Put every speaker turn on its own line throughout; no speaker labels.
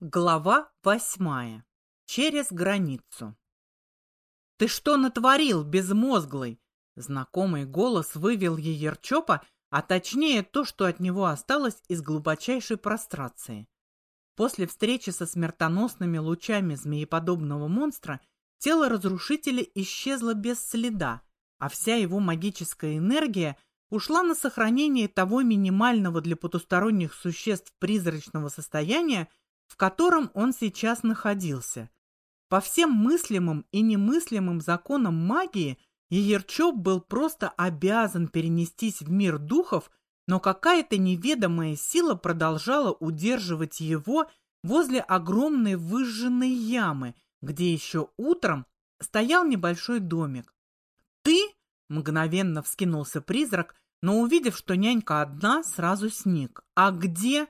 Глава восьмая. Через границу. «Ты что натворил, безмозглый?» Знакомый голос вывел Еерчопа, а точнее то, что от него осталось из глубочайшей прострации. После встречи со смертоносными лучами змееподобного монстра тело разрушителя исчезло без следа, а вся его магическая энергия ушла на сохранение того минимального для потусторонних существ призрачного состояния, в котором он сейчас находился. По всем мыслимым и немыслимым законам магии Еерчоп был просто обязан перенестись в мир духов, но какая-то неведомая сила продолжала удерживать его возле огромной выжженной ямы, где еще утром стоял небольшой домик. «Ты?» — мгновенно вскинулся призрак, но, увидев, что нянька одна, сразу сник. «А где?»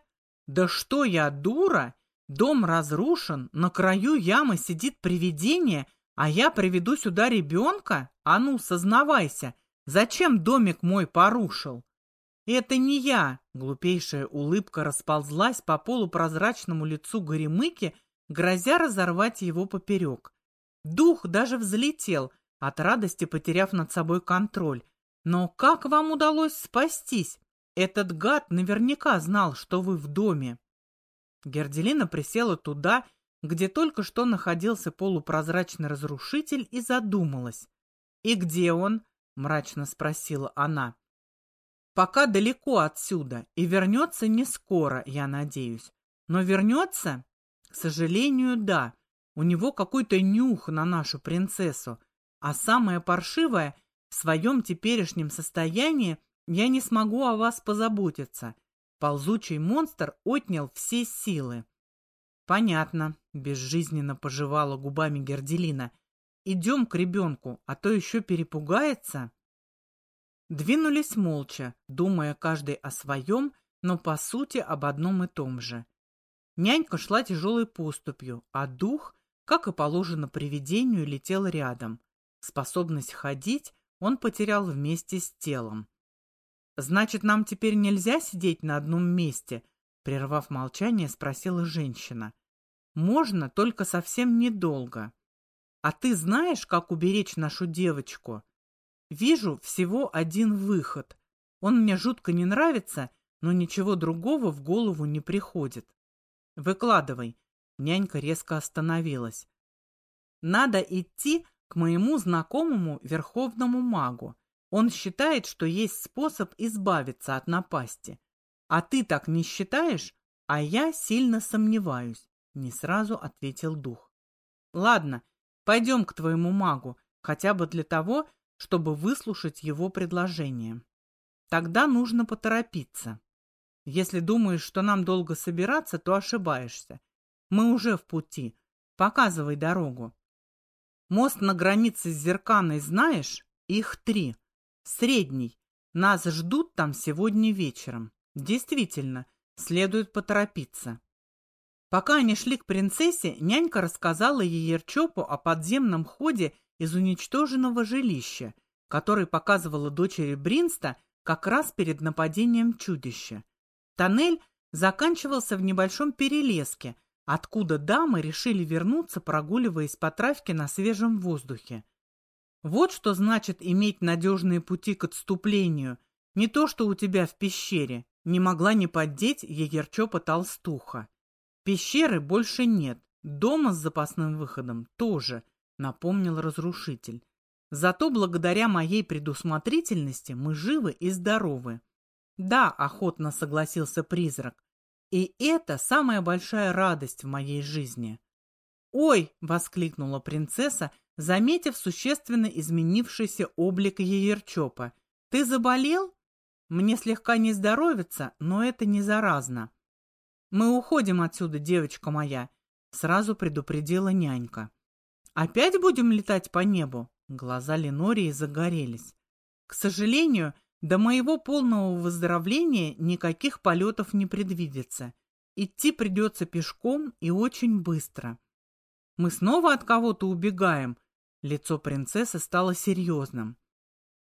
«Да что я, дура? Дом разрушен, на краю ямы сидит привидение, а я приведу сюда ребенка? А ну, сознавайся, зачем домик мой порушил? Это не я, глупейшая улыбка расползлась по полупрозрачному лицу Горемыки, грозя разорвать его поперек. Дух даже взлетел, от радости потеряв над собой контроль. Но как вам удалось спастись? Этот гад наверняка знал, что вы в доме. Герделина присела туда, где только что находился полупрозрачный разрушитель, и задумалась. «И где он?» — мрачно спросила она. «Пока далеко отсюда, и вернется не скоро, я надеюсь. Но вернется?» «К сожалению, да. У него какой-то нюх на нашу принцессу. А самое паршивое, в своем теперешнем состоянии я не смогу о вас позаботиться. Ползучий монстр отнял все силы. Понятно, безжизненно пожевала губами Герделина. Идем к ребенку, а то еще перепугается. Двинулись молча, думая каждый о своем, но по сути об одном и том же. Нянька шла тяжелой поступью, а дух, как и положено привидению, летел рядом. Способность ходить он потерял вместе с телом. «Значит, нам теперь нельзя сидеть на одном месте?» Прервав молчание, спросила женщина. «Можно, только совсем недолго. А ты знаешь, как уберечь нашу девочку?» «Вижу всего один выход. Он мне жутко не нравится, но ничего другого в голову не приходит. Выкладывай». Нянька резко остановилась. «Надо идти к моему знакомому верховному магу. Он считает, что есть способ избавиться от напасти. А ты так не считаешь? А я сильно сомневаюсь, не сразу ответил дух. Ладно, пойдем к твоему магу, хотя бы для того, чтобы выслушать его предложение. Тогда нужно поторопиться. Если думаешь, что нам долго собираться, то ошибаешься. Мы уже в пути. Показывай дорогу. Мост на границе с Зерканой знаешь? Их три. Средний. Нас ждут там сегодня вечером. Действительно, следует поторопиться. Пока они шли к принцессе, нянька рассказала Еерчопу о подземном ходе из уничтоженного жилища, который показывала дочери Бринста как раз перед нападением чудища. Тоннель заканчивался в небольшом перелеске, откуда дамы решили вернуться, прогуливаясь по травке на свежем воздухе. Вот что значит иметь надежные пути к отступлению. Не то, что у тебя в пещере. Не могла не поддеть егерчопа толстуха. Пещеры больше нет. Дома с запасным выходом тоже, напомнил разрушитель. Зато благодаря моей предусмотрительности мы живы и здоровы. Да, охотно согласился призрак. И это самая большая радость в моей жизни. «Ой!» — воскликнула принцесса, заметив существенно изменившийся облик Еерчопа. «Ты заболел? Мне слегка не здоровится, но это не заразно». «Мы уходим отсюда, девочка моя», — сразу предупредила нянька. «Опять будем летать по небу?» Глаза Ленории загорелись. «К сожалению, до моего полного выздоровления никаких полетов не предвидится. Идти придется пешком и очень быстро. Мы снова от кого-то убегаем, Лицо принцессы стало серьезным.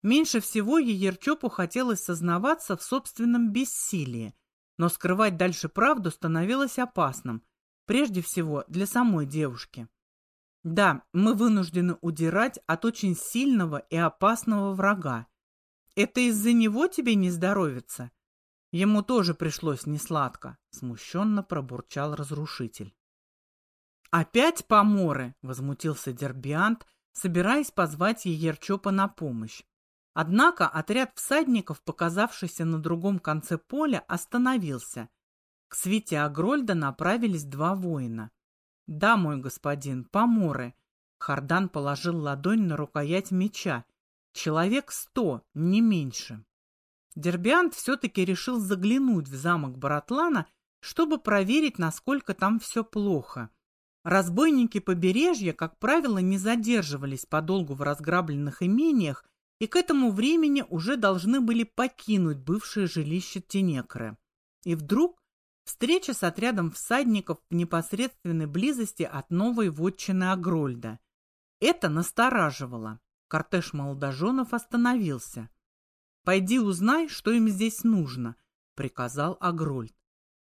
Меньше всего Еерчопу хотелось сознаваться в собственном бессилии, но скрывать дальше правду становилось опасным. Прежде всего, для самой девушки. Да, мы вынуждены удирать от очень сильного и опасного врага. Это из-за него тебе не здоровится? Ему тоже пришлось несладко, смущенно пробурчал разрушитель. «Опять поморы!» — возмутился Дербиант, собираясь позвать Егерчопа на помощь. Однако отряд всадников, показавшийся на другом конце поля, остановился. К свите Агрольда направились два воина. «Да, мой господин, поморы!» Хардан положил ладонь на рукоять меча. «Человек сто, не меньше!» Дербиант все-таки решил заглянуть в замок Баратлана, чтобы проверить, насколько там все плохо. Разбойники побережья, как правило, не задерживались подолгу в разграбленных имениях и к этому времени уже должны были покинуть бывшее жилище Тенекры. И вдруг встреча с отрядом всадников в непосредственной близости от новой вотчины Агрольда. Это настораживало. Кортеж молодоженов остановился. «Пойди узнай, что им здесь нужно», — приказал Агрольд.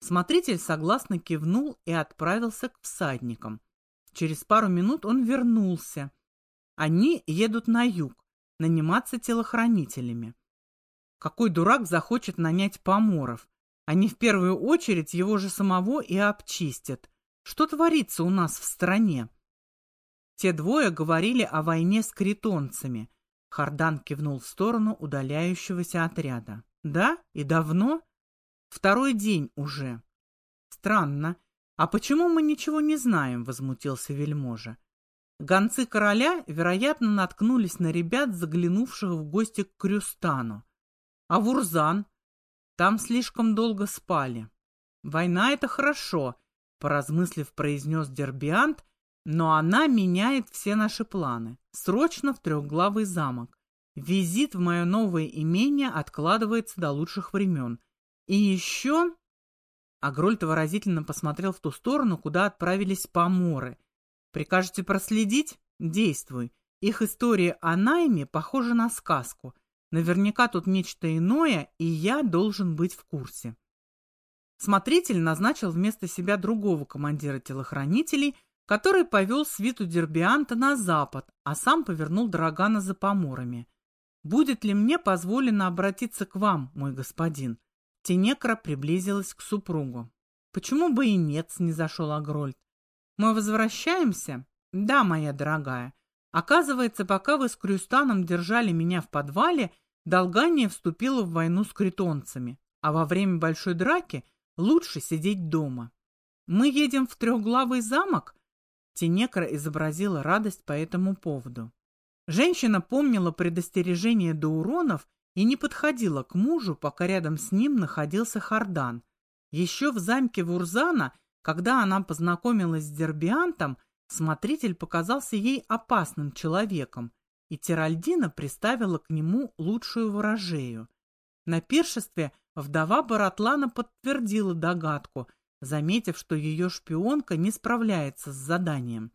Смотритель согласно кивнул и отправился к всадникам. Через пару минут он вернулся. Они едут на юг, наниматься телохранителями. Какой дурак захочет нанять поморов? Они в первую очередь его же самого и обчистят. Что творится у нас в стране? Те двое говорили о войне с критонцами. Хардан кивнул в сторону удаляющегося отряда. Да? И давно? Второй день уже. Странно. А почему мы ничего не знаем? Возмутился вельможа. Гонцы короля, вероятно, наткнулись на ребят, заглянувших в гости к Крюстану. А Вурзан? Там слишком долго спали. Война — это хорошо, поразмыслив, произнес Дербиант, но она меняет все наши планы. Срочно в трехглавый замок. Визит в мое новое имение откладывается до лучших времен. И еще... Агрольд выразительно посмотрел в ту сторону, куда отправились поморы. Прикажете проследить? Действуй. Их история о найме похожа на сказку. Наверняка тут нечто иное, и я должен быть в курсе. Смотритель назначил вместо себя другого командира телохранителей, который повел свиту Дербианта на запад, а сам повернул Драгана за поморами. «Будет ли мне позволено обратиться к вам, мой господин?» Тенекра приблизилась к супругу. «Почему бы и нет?» — снизошел Агрольд. «Мы возвращаемся?» «Да, моя дорогая. Оказывается, пока вы с Крюстаном держали меня в подвале, Долгания вступила в войну с критонцами, а во время большой драки лучше сидеть дома. Мы едем в трехглавый замок?» Тенекра изобразила радость по этому поводу. Женщина помнила предостережение до уронов и не подходила к мужу, пока рядом с ним находился Хардан. Еще в замке Вурзана, когда она познакомилась с Дербиантом, смотритель показался ей опасным человеком, и Тиральдина приставила к нему лучшую ворожею. На пиршестве вдова Баратлана подтвердила догадку, заметив, что ее шпионка не справляется с заданием.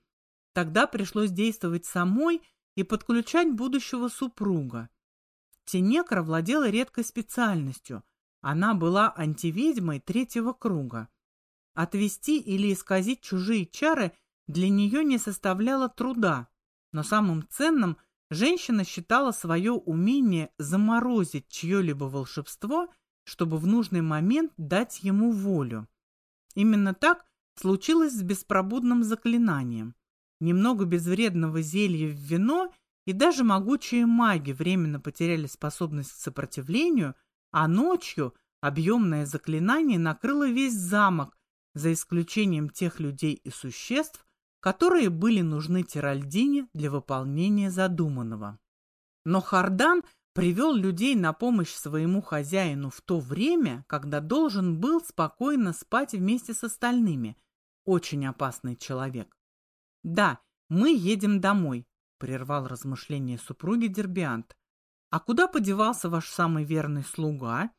Тогда пришлось действовать самой и подключать будущего супруга. Тенекра владела редкой специальностью. Она была антиведьмой третьего круга. Отвести или исказить чужие чары для нее не составляло труда, но самым ценным женщина считала свое умение заморозить чье-либо волшебство, чтобы в нужный момент дать ему волю. Именно так случилось с беспробудным заклинанием. Немного безвредного зелья в вино – и даже могучие маги временно потеряли способность к сопротивлению, а ночью объемное заклинание накрыло весь замок, за исключением тех людей и существ, которые были нужны Тиральдине для выполнения задуманного. Но Хардан привел людей на помощь своему хозяину в то время, когда должен был спокойно спать вместе с остальными. Очень опасный человек. Да, мы едем домой, прервал размышления супруги Дербиант. «А куда подевался ваш самый верный слуга?»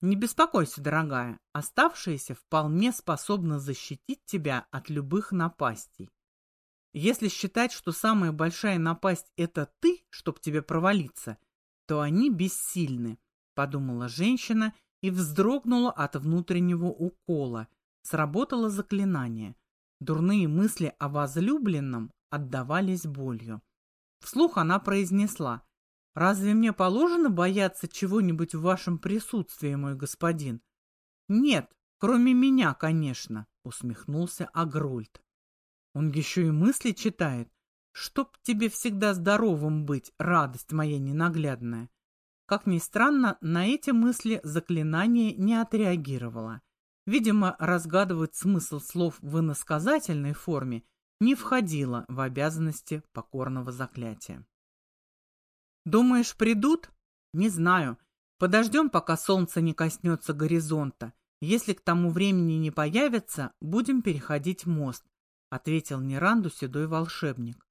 «Не беспокойся, дорогая, оставшиеся вполне способны защитить тебя от любых напастей. Если считать, что самая большая напасть — это ты, чтоб тебе провалиться, то они бессильны», — подумала женщина и вздрогнула от внутреннего укола. Сработало заклинание. Дурные мысли о возлюбленном отдавались болью. Вслух она произнесла, «Разве мне положено бояться чего-нибудь в вашем присутствии, мой господин?» «Нет, кроме меня, конечно», — усмехнулся Агрольд. «Он еще и мысли читает. Чтоб тебе всегда здоровым быть, радость моя ненаглядная». Как ни странно, на эти мысли заклинание не отреагировало. Видимо, разгадывать смысл слов в иносказательной форме не входило в обязанности покорного заклятия. «Думаешь, придут?» «Не знаю. Подождем, пока солнце не коснется горизонта. Если к тому времени не появятся, будем переходить мост», ответил Неранду седой волшебник.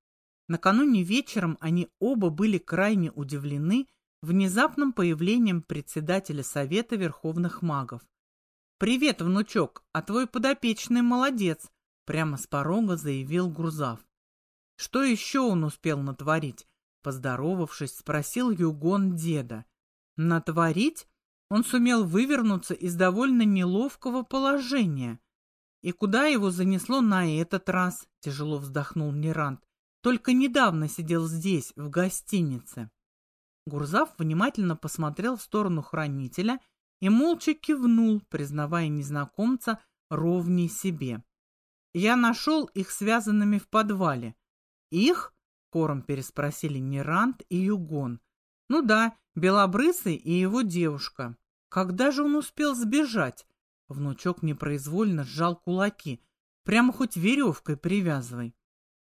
Накануне вечером они оба были крайне удивлены внезапным появлением председателя Совета Верховных Магов. «Привет, внучок, а твой подопечный молодец», прямо с порога заявил Грузав. Что еще он успел натворить? Поздоровавшись, спросил Югон деда. Натворить? Он сумел вывернуться из довольно неловкого положения. И куда его занесло на этот раз? Тяжело вздохнул Нерант. Только недавно сидел здесь, в гостинице. Гурзав внимательно посмотрел в сторону хранителя и молча кивнул, признавая незнакомца ровней себе. Я нашел их связанными в подвале. Их? Хором переспросили Нерант и Югон. Ну да, Белобрысый и его девушка. Когда же он успел сбежать? Внучок непроизвольно сжал кулаки. Прямо хоть веревкой привязывай.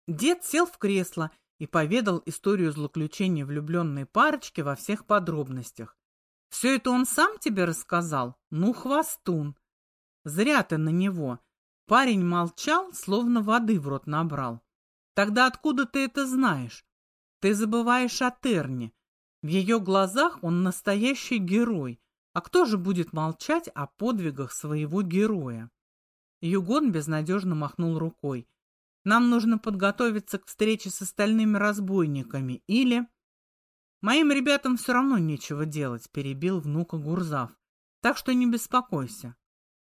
Дед сел в кресло и поведал историю злоключения влюбленной парочки во всех подробностях. «Все это он сам тебе рассказал? Ну, хвостун!» «Зря ты на него!» Парень молчал, словно воды в рот набрал. «Тогда откуда ты это знаешь? Ты забываешь о Терне. В ее глазах он настоящий герой. А кто же будет молчать о подвигах своего героя?» Югон безнадежно махнул рукой. Нам нужно подготовиться к встрече с остальными разбойниками или... Моим ребятам все равно нечего делать, перебил внука Гурзав. Так что не беспокойся.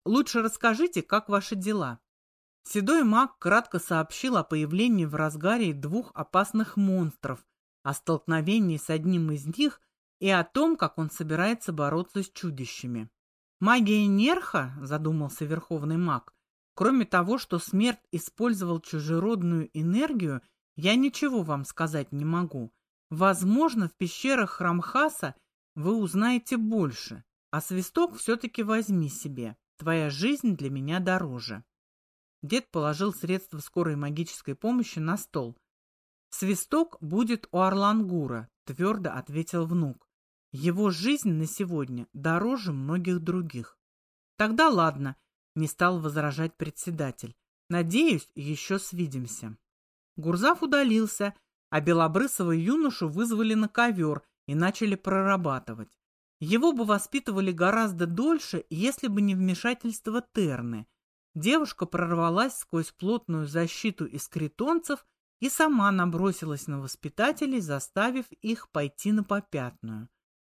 Лучше расскажите, как ваши дела. Седой маг кратко сообщил о появлении в разгаре двух опасных монстров, о столкновении с одним из них и о том, как он собирается бороться с чудищами. «Магия Нерха», — задумался верховный маг, Кроме того, что смерть использовал чужеродную энергию, я ничего вам сказать не могу. Возможно, в пещерах Храмхаса вы узнаете больше. А свисток все-таки возьми себе. Твоя жизнь для меня дороже. Дед положил средства скорой магической помощи на стол. «Свисток будет у Орлангура», — твердо ответил внук. «Его жизнь на сегодня дороже многих других». «Тогда ладно, не стал возражать председатель. Надеюсь, еще свидимся. Гурзав удалился, а белобрысого юношу вызвали на ковер и начали прорабатывать. Его бы воспитывали гораздо дольше, если бы не вмешательство Терны. Девушка прорвалась сквозь плотную защиту из критонцев и сама набросилась на воспитателей, заставив их пойти на попятную.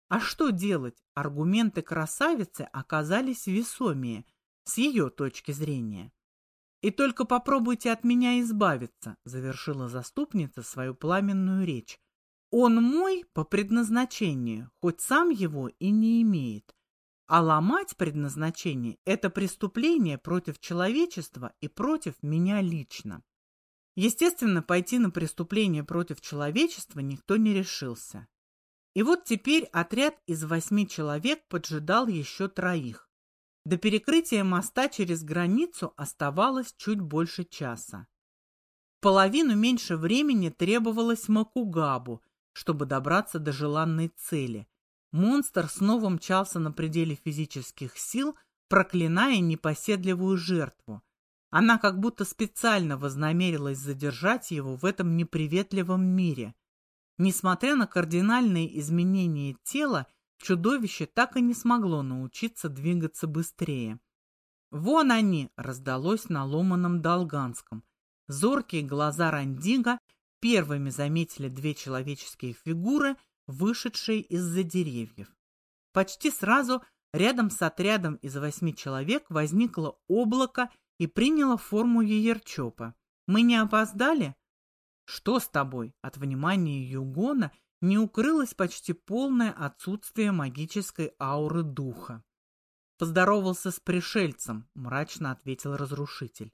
А что делать? Аргументы красавицы оказались весомее с ее точки зрения. «И только попробуйте от меня избавиться», — завершила заступница свою пламенную речь. «Он мой по предназначению, хоть сам его и не имеет. А ломать предназначение — это преступление против человечества и против меня лично». Естественно, пойти на преступление против человечества никто не решился. И вот теперь отряд из восьми человек поджидал еще троих. До перекрытия моста через границу оставалось чуть больше часа. Половину меньше времени требовалось Макугабу, чтобы добраться до желанной цели. Монстр снова мчался на пределе физических сил, проклиная непоседливую жертву. Она как будто специально вознамерилась задержать его в этом неприветливом мире. Несмотря на кардинальные изменения тела, Чудовище так и не смогло научиться двигаться быстрее. «Вон они!» — раздалось на ломаном долганском. Зоркие глаза Рандига первыми заметили две человеческие фигуры, вышедшие из-за деревьев. Почти сразу рядом с отрядом из восьми человек возникло облако и приняло форму Еерчопа. «Мы не опоздали?» «Что с тобой?» От внимания Югона не укрылось почти полное отсутствие магической ауры духа. «Поздоровался с пришельцем», — мрачно ответил разрушитель.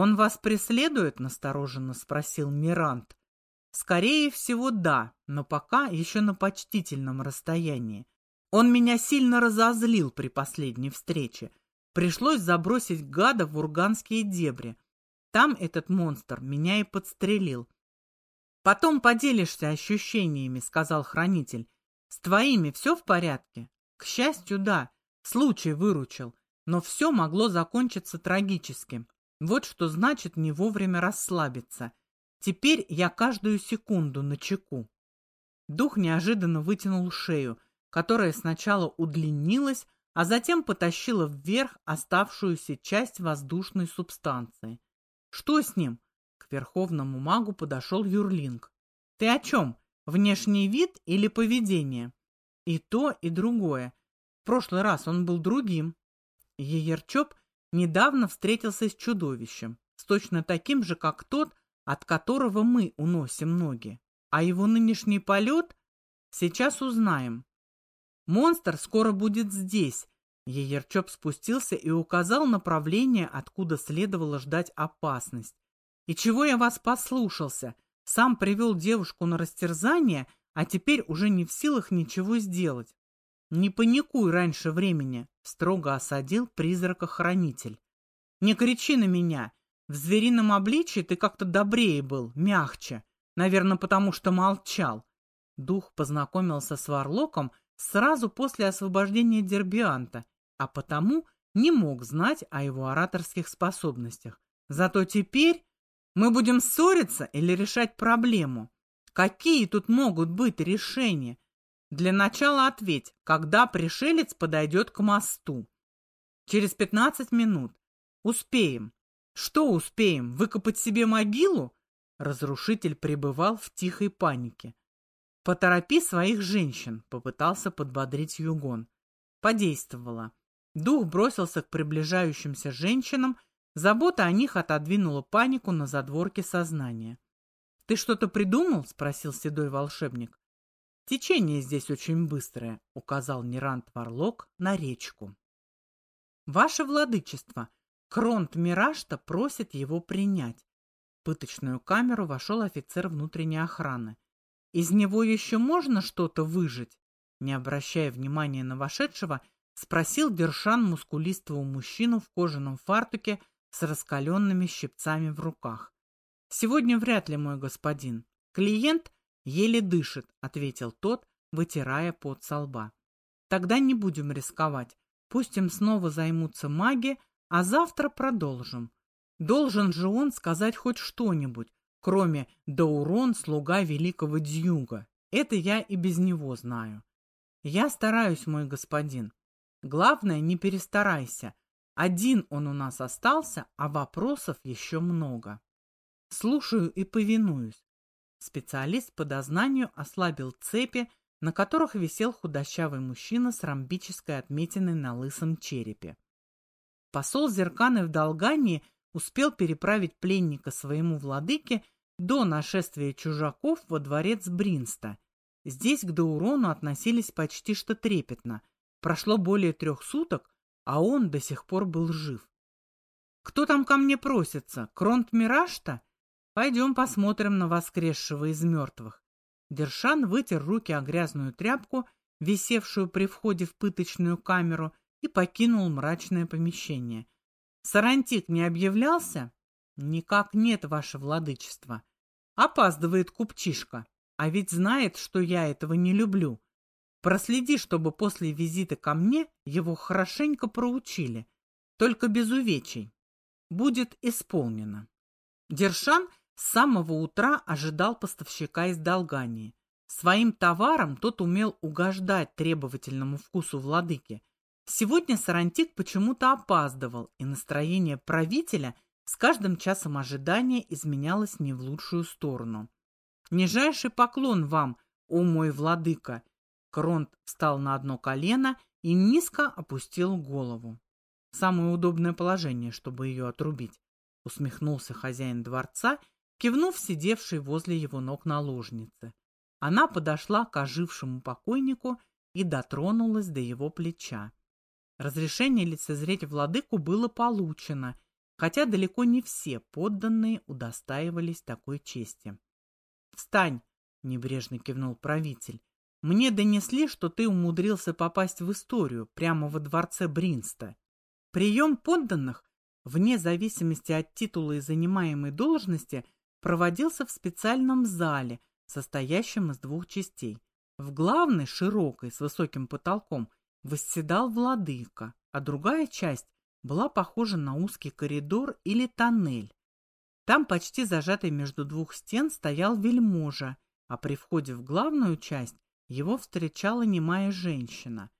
«Он вас преследует?» — настороженно спросил Мирант. «Скорее всего, да, но пока еще на почтительном расстоянии. Он меня сильно разозлил при последней встрече. Пришлось забросить гада в урганские дебри. Там этот монстр меня и подстрелил. «Потом поделишься ощущениями», — сказал хранитель. «С твоими все в порядке?» «К счастью, да. Случай выручил. Но все могло закончиться трагически. Вот что значит не вовремя расслабиться. Теперь я каждую секунду на чеку». Дух неожиданно вытянул шею, которая сначала удлинилась, а затем потащила вверх оставшуюся часть воздушной субстанции. «Что с ним?» К верховному магу подошел Юрлинг. «Ты о чем? Внешний вид или поведение?» «И то, и другое. В прошлый раз он был другим». Еерчоп недавно встретился с чудовищем, с точно таким же, как тот, от которого мы уносим ноги. А его нынешний полет сейчас узнаем. Монстр скоро будет здесь. Еерчоп спустился и указал направление, откуда следовало ждать опасность. И чего я вас послушался? Сам привел девушку на растерзание, а теперь уже не в силах ничего сделать. Не паникуй раньше времени, строго осадил призрака-хранитель. Не кричи на меня. В зверином обличии ты как-то добрее был, мягче. Наверное, потому что молчал. Дух познакомился с Варлоком сразу после освобождения Дербианта, а потому не мог знать о его ораторских способностях. Зато теперь мы будем ссориться или решать проблему. Какие тут могут быть решения? Для начала ответь, когда пришелец подойдет к мосту. Через пятнадцать минут. Успеем. Что успеем? Выкопать себе могилу? Разрушитель пребывал в тихой панике. «Поторопи своих женщин», — попытался подбодрить Югон. Подействовало. Дух бросился к приближающимся женщинам, забота о них отодвинула панику на задворке сознания. «Ты что-то придумал?» — спросил седой волшебник. «Течение здесь очень быстрое», — указал Нерант Варлок на речку. «Ваше владычество, Кронт Мирашта просит его принять». В пыточную камеру вошел офицер внутренней охраны. Из него еще можно что-то выжить? Не обращая внимания на вошедшего, спросил Дершан мускулистого мужчину в кожаном фартуке с раскаленными щипцами в руках. «Сегодня вряд ли, мой господин. Клиент еле дышит», — ответил тот, вытирая пот со лба. «Тогда не будем рисковать. Пусть им снова займутся маги, а завтра продолжим. Должен же он сказать хоть что-нибудь, кроме Даурон, слуга великого Дьюга. Это я и без него знаю. Я стараюсь, мой господин. Главное, не перестарайся. Один он у нас остался, а вопросов еще много. Слушаю и повинуюсь. Специалист по дознанию ослабил цепи, на которых висел худощавый мужчина с ромбической отметиной на лысом черепе. Посол Зерканы в Долгании успел переправить пленника своему владыке до нашествия чужаков во дворец Бринста. Здесь к Даурону относились почти что трепетно. Прошло более трех суток, а он до сих пор был жив. «Кто там ко мне просится? Кронт Мирашта? Пойдем посмотрим на воскресшего из мертвых». Дершан вытер руки о грязную тряпку, висевшую при входе в пыточную камеру, и покинул мрачное помещение – Сарантик не объявлялся? Никак нет, ваше владычество. Опаздывает купчишка, а ведь знает, что я этого не люблю. Проследи, чтобы после визита ко мне его хорошенько проучили, только без увечий. Будет исполнено. Дершан с самого утра ожидал поставщика из Долгании. Своим товаром тот умел угождать требовательному вкусу владыки, Сегодня Сарантик почему-то опаздывал, и настроение правителя с каждым часом ожидания изменялось не в лучшую сторону. «Нижайший поклон вам, о мой владыка!» Кронт встал на одно колено и низко опустил голову. самое удобное положение, чтобы ее отрубить, усмехнулся хозяин дворца, кивнув сидевшей возле его ног наложнице. Она подошла к ожившему покойнику и дотронулась до его плеча. Разрешение лицезреть владыку было получено, хотя далеко не все подданные удостаивались такой чести. «Встань!» — небрежно кивнул правитель. «Мне донесли, что ты умудрился попасть в историю прямо во дворце Бринста. Прием подданных, вне зависимости от титула и занимаемой должности, проводился в специальном зале, состоящем из двух частей. В главной, широкой, с высоким потолком, восседал владыка, а другая часть была похожа на узкий коридор или тоннель. Там, почти зажатый между двух стен, стоял вельможа, а при входе в главную часть его встречала немая женщина.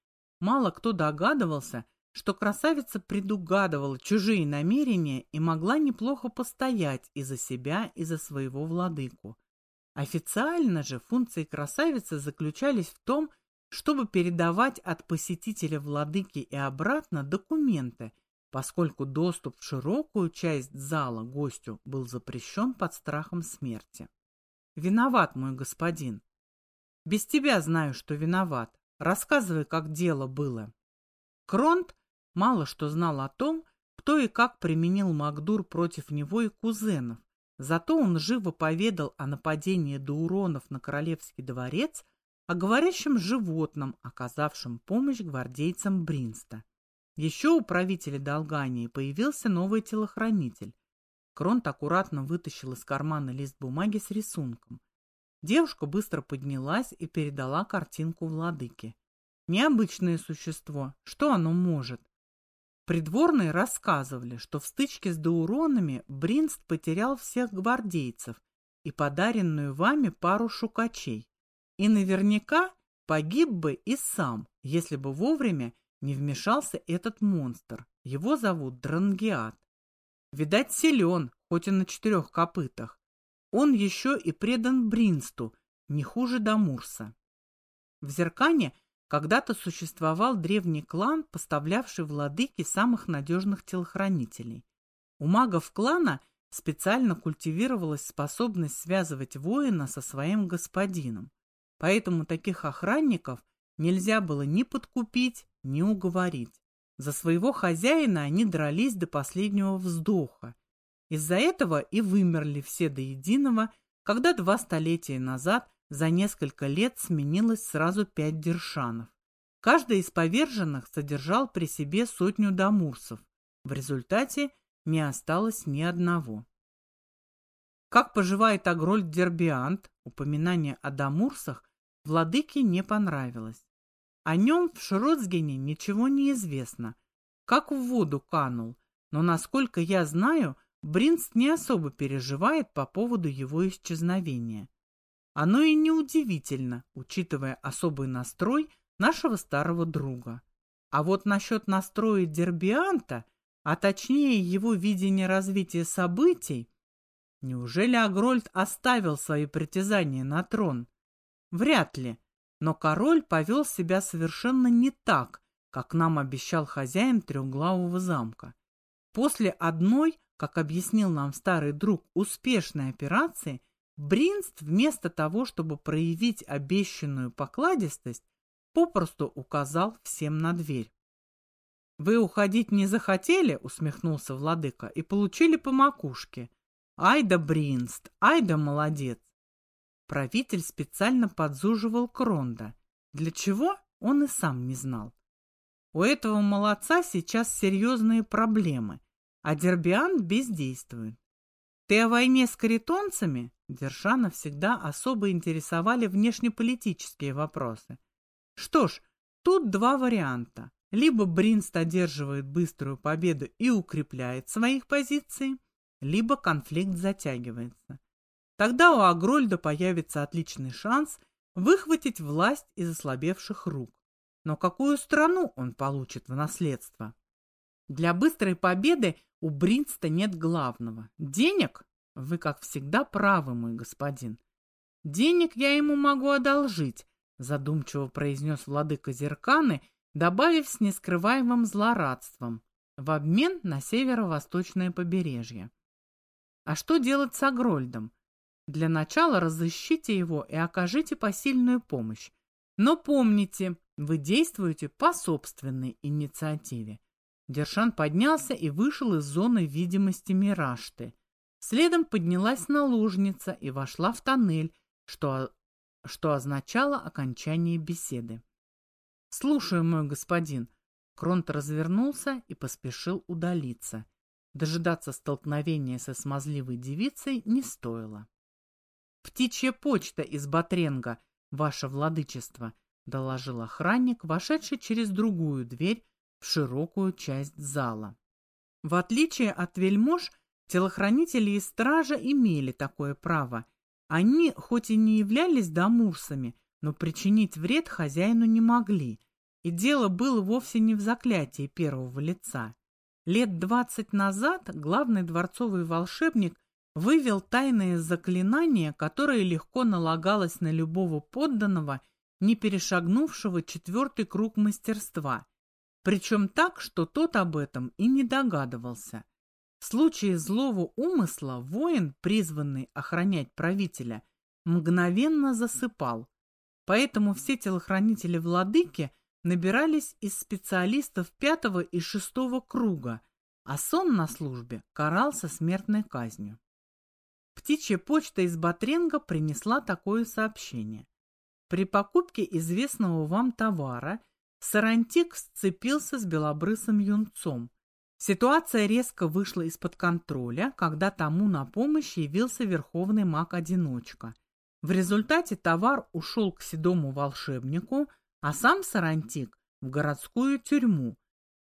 Мало кто догадывался, что красавица предугадывала чужие намерения и могла неплохо постоять и за себя, и за своего владыку. Официально же функции красавицы заключались в том, чтобы передавать от посетителя владыки и обратно документы, поскольку доступ в широкую часть зала гостю был запрещен под страхом смерти. «Виноват, мой господин. Без тебя знаю, что виноват. Рассказывай, как дело было». Кронт мало что знал о том, кто и как применил Макдур против него и кузенов, зато он живо поведал о нападении Дауронов на королевский дворец, о говорящем животном, оказавшем помощь гвардейцам Бринста. Еще у правителя Долгании появился новый телохранитель. Кронт аккуратно вытащил из кармана лист бумаги с рисунком. Девушка быстро поднялась и передала картинку владыке. Необычное существо. Что оно может? Придворные рассказывали, что в стычке с дауронами Бринст потерял всех гвардейцев и подаренную вами пару шукачей. И наверняка погиб бы и сам, если бы вовремя не вмешался этот монстр. Его зовут Дрангиат. Видать, силен, хоть и на четырех копытах. Он еще и предан Бринсту, не хуже Дамурса. В Зеркане когда-то существовал древний клан, поставлявший владыки самых надежных телохранителей. У магов клана специально культивировалась способность связывать воина со своим господином. Поэтому таких охранников нельзя было ни подкупить, ни уговорить. За своего хозяина они дрались до последнего вздоха. Из-за этого и вымерли все до единого, когда два столетия назад за несколько лет сменилось сразу пять дершанов. Каждый из поверженных содержал при себе сотню дамурсов. В результате не осталось ни одного. Как поживает Агрольд Дербиант, упоминание о дамурсах владыке не понравилось. О нем в Шротсгене ничего не известно. Как в воду канул. Но, насколько я знаю, Бринст не особо переживает по поводу его исчезновения. Оно и неудивительно, учитывая особый настрой нашего старого друга. А вот насчет настроя Дербианта, а точнее его видения развития событий, неужели Агрольд оставил свои притязания на трон? Вряд ли. Но король повел себя совершенно не так, как нам обещал хозяин трехглавого замка. После одной, как объяснил нам старый друг, успешной операции, Бринст вместо того, чтобы проявить обещанную покладистость, попросту указал всем на дверь. «Вы уходить не захотели?» — усмехнулся владыка, — «и получили по макушке. Ай да Бринст, ай да молодец!» Правитель специально подзуживал Кронда. Для чего, он и сам не знал. У этого молодца сейчас серьезные проблемы, а Дербиан бездействует. Ты о войне с каритонцами? Дершана всегда особо интересовали внешнеполитические вопросы. Что ж, тут два варианта. Либо Бринст одерживает быструю победу и укрепляет своих позиций, либо конфликт затягивается. Тогда у Агрольда появится отличный шанс выхватить власть из ослабевших рук. Но какую страну он получит в наследство? Для быстрой победы у Бринста нет главного. Денег? Вы, как всегда, правы, мой господин. Денег я ему могу одолжить, задумчиво произнес владыка Зерканы, добавив с нескрываемым злорадством. в обмен на северо-восточное побережье. А что делать с Агрольдом? Для начала разыщите его и окажите посильную помощь. Но помните, вы действуете по собственной инициативе. Дершан поднялся и вышел из зоны видимости Мирашты. Следом поднялась наложница и вошла в тоннель, что, что означало окончание беседы. «Слушаю, мой господин». Кронт развернулся и поспешил удалиться. Дожидаться столкновения со смазливой девицей не стоило. «Птичья почта из Батренга, ваше владычество», — доложил охранник, вошедший через другую дверь в широкую часть зала. В отличие от вельмож, телохранители и стража имели такое право. Они, хоть и не являлись домурсами, но причинить вред хозяину не могли. И дело было вовсе не в заклятии первого лица. Лет двадцать назад главный дворцовый волшебник вывел тайное заклинание, которое легко налагалось на любого подданного, не перешагнувшего четвертый круг мастерства, причем так, что тот об этом и не догадывался. В случае злого умысла воин, призванный охранять правителя, мгновенно засыпал, поэтому все телохранители владыки набирались из специалистов пятого и шестого круга, а сон на службе карался смертной казнью. Птичья почта из Батренга принесла такое сообщение. При покупке известного вам товара Сарантик сцепился с белобрысым юнцом. Ситуация резко вышла из-под контроля, когда тому на помощь явился верховный маг-одиночка. В результате товар ушел к седому волшебнику, а сам Сарантик в городскую тюрьму.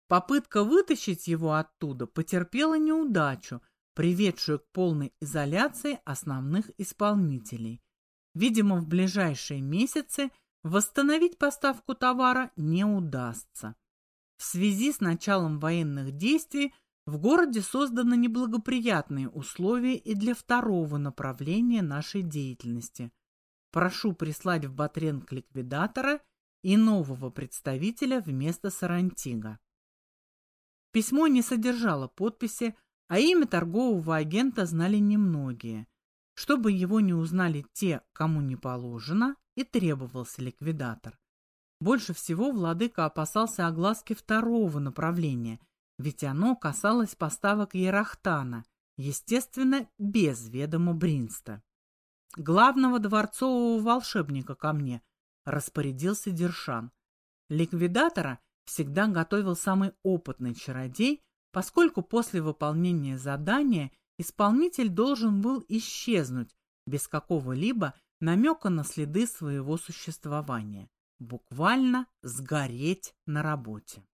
Попытка вытащить его оттуда потерпела неудачу, приведшую к полной изоляции основных исполнителей. Видимо, в ближайшие месяцы – Восстановить поставку товара не удастся. В связи с началом военных действий в городе созданы неблагоприятные условия и для второго направления нашей деятельности. Прошу прислать в Батренк ликвидатора и нового представителя вместо Сарантига. Письмо не содержало подписи, а имя торгового агента знали немногие. Чтобы его не узнали те, кому не положено, и требовался ликвидатор. Больше всего владыка опасался огласки второго направления, ведь оно касалось поставок Ерахтана, естественно, без ведома Бринста. «Главного дворцового волшебника ко мне», — распорядился Дершан. Ликвидатора всегда готовил самый опытный чародей, поскольку после выполнения задания исполнитель должен был исчезнуть без какого-либо намека на следы своего существования, буквально сгореть на работе.